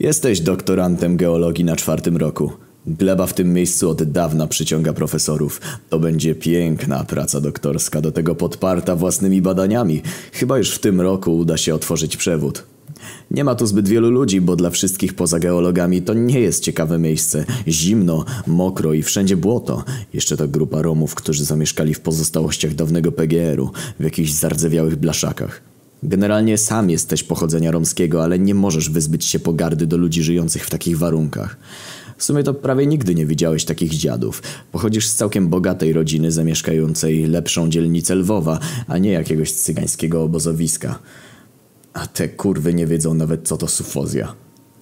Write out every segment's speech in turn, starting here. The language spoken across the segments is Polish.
Jesteś doktorantem geologii na czwartym roku. Gleba w tym miejscu od dawna przyciąga profesorów. To będzie piękna praca doktorska, do tego podparta własnymi badaniami. Chyba już w tym roku uda się otworzyć przewód. Nie ma tu zbyt wielu ludzi, bo dla wszystkich poza geologami to nie jest ciekawe miejsce. Zimno, mokro i wszędzie błoto. Jeszcze to grupa Romów, którzy zamieszkali w pozostałościach dawnego PGR-u, w jakichś zardzewiałych blaszakach. Generalnie sam jesteś pochodzenia romskiego, ale nie możesz wyzbyć się pogardy do ludzi żyjących w takich warunkach. W sumie to prawie nigdy nie widziałeś takich dziadów. Pochodzisz z całkiem bogatej rodziny zamieszkającej lepszą dzielnicę Lwowa, a nie jakiegoś cygańskiego obozowiska. A te kurwy nie wiedzą nawet co to sufozja.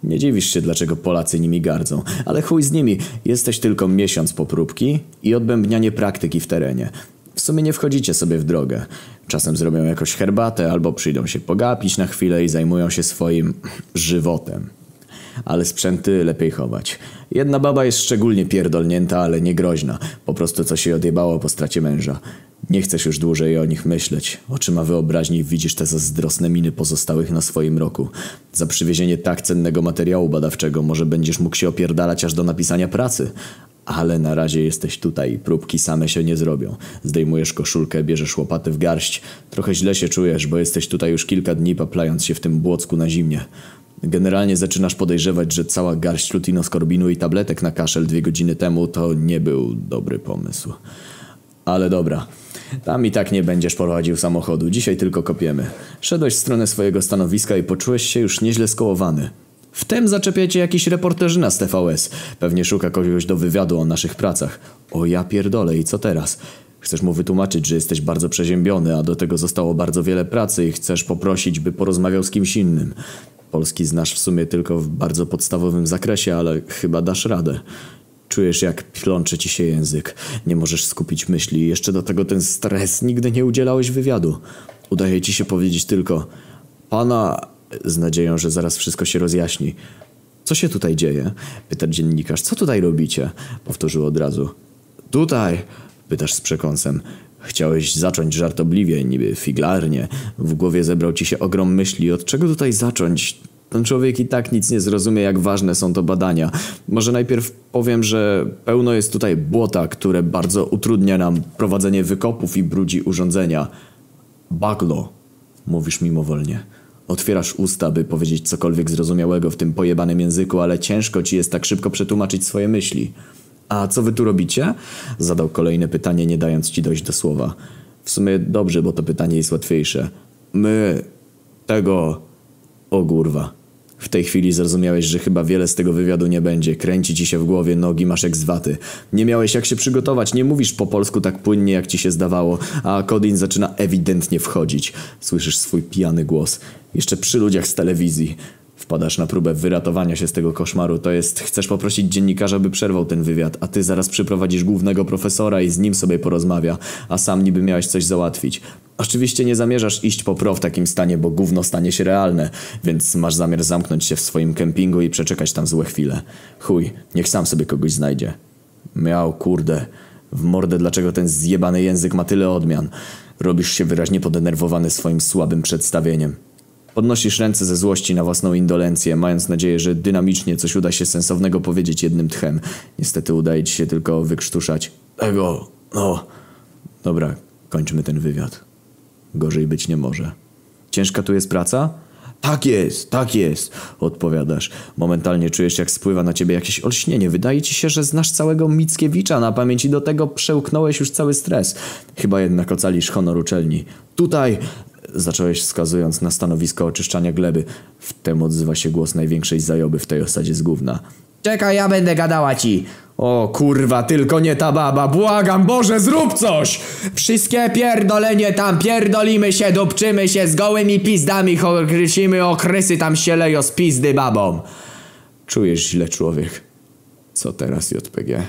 Nie dziwisz się, dlaczego Polacy nimi gardzą, ale chuj z nimi, jesteś tylko miesiąc po próbki i odbębnianie praktyki w terenie. W sumie nie wchodzicie sobie w drogę. Czasem zrobią jakąś herbatę albo przyjdą się pogapić na chwilę i zajmują się swoim żywotem. Ale sprzęty lepiej chować. Jedna baba jest szczególnie pierdolnięta, ale nie groźna. Po prostu coś jej odjebało po stracie męża. Nie chcesz już dłużej o nich myśleć. Oczyma wyobraźni widzisz te zazdrosne miny pozostałych na swoim roku. Za przywiezienie tak cennego materiału badawczego może będziesz mógł się opierdalać aż do napisania pracy. Ale na razie jesteś tutaj, próbki same się nie zrobią. Zdejmujesz koszulkę, bierzesz łopatę w garść. Trochę źle się czujesz, bo jesteś tutaj już kilka dni paplając się w tym błocku na zimnie. Generalnie zaczynasz podejrzewać, że cała garść lutinoskorbinu i tabletek na kaszel dwie godziny temu to nie był dobry pomysł. Ale dobra. Tam i tak nie będziesz prowadził samochodu, dzisiaj tylko kopiemy. Szedłeś w stronę swojego stanowiska i poczułeś się już nieźle skołowany. Wtem zaczepiacie jakiś reporterzyna z TVS. Pewnie szuka kogoś do wywiadu o naszych pracach. O ja pierdolę i co teraz? Chcesz mu wytłumaczyć, że jesteś bardzo przeziębiony, a do tego zostało bardzo wiele pracy i chcesz poprosić, by porozmawiał z kimś innym. Polski znasz w sumie tylko w bardzo podstawowym zakresie, ale chyba dasz radę. Czujesz jak plącze ci się język. Nie możesz skupić myśli. Jeszcze do tego ten stres. Nigdy nie udzielałeś wywiadu. Udaje ci się powiedzieć tylko Pana... Z nadzieją, że zaraz wszystko się rozjaśni. Co się tutaj dzieje? Pyta dziennikarz. Co tutaj robicie? Powtórzył od razu. Tutaj! Pytasz z przekąsem. Chciałeś zacząć żartobliwie, niby figlarnie. W głowie zebrał ci się ogrom myśli. Od czego tutaj zacząć? Ten człowiek i tak nic nie zrozumie, jak ważne są to badania. Może najpierw powiem, że pełno jest tutaj błota, które bardzo utrudnia nam prowadzenie wykopów i brudzi urządzenia. Baglo, mówisz mimowolnie. Otwierasz usta, by powiedzieć cokolwiek zrozumiałego w tym pojebanym języku, ale ciężko ci jest tak szybko przetłumaczyć swoje myśli. A co wy tu robicie? Zadał kolejne pytanie, nie dając ci dojść do słowa. W sumie dobrze, bo to pytanie jest łatwiejsze. My... tego... O kurwa. W tej chwili zrozumiałeś, że chyba wiele z tego wywiadu nie będzie. Kręci ci się w głowie, nogi masz jak. Nie miałeś jak się przygotować, nie mówisz po polsku tak płynnie, jak ci się zdawało, a Kodin zaczyna ewidentnie wchodzić. Słyszysz swój pijany głos. Jeszcze przy ludziach z telewizji. Wpadasz na próbę wyratowania się z tego koszmaru, to jest chcesz poprosić dziennikarza, by przerwał ten wywiad, a ty zaraz przyprowadzisz głównego profesora i z nim sobie porozmawia, a sam niby miałeś coś załatwić. Oczywiście nie zamierzasz iść po pro w takim stanie, bo gówno stanie się realne, więc masz zamiar zamknąć się w swoim kempingu i przeczekać tam złe chwile. Chuj, niech sam sobie kogoś znajdzie. Miał, kurde. W mordę dlaczego ten zjebany język ma tyle odmian. Robisz się wyraźnie podenerwowany swoim słabym przedstawieniem. Podnosisz ręce ze złości na własną indolencję, mając nadzieję, że dynamicznie coś uda się sensownego powiedzieć jednym tchem. Niestety udaje ci się tylko wykrztuszać. Ego, no. Dobra, kończmy ten wywiad. Gorzej być nie może. Ciężka tu jest praca? Tak jest, tak jest, odpowiadasz. Momentalnie czujesz, jak spływa na ciebie jakieś olśnienie. Wydaje ci się, że znasz całego Mickiewicza na pamięć i do tego przełknąłeś już cały stres. Chyba jednak ocalisz honor uczelni. Tutaj, zacząłeś wskazując na stanowisko oczyszczania gleby. Wtem odzywa się głos największej zajoby w tej osadzie z gówna. Czekaj, ja będę gadała ci. O kurwa, tylko nie ta baba, błagam, Boże, zrób coś! Wszystkie pierdolenie tam, pierdolimy się, dupczymy się z gołymi pizdami, chorysimy okrysy tam się leją z pizdy babą. Czujesz źle, człowiek. Co teraz, JPG?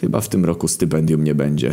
Chyba w tym roku stypendium nie będzie.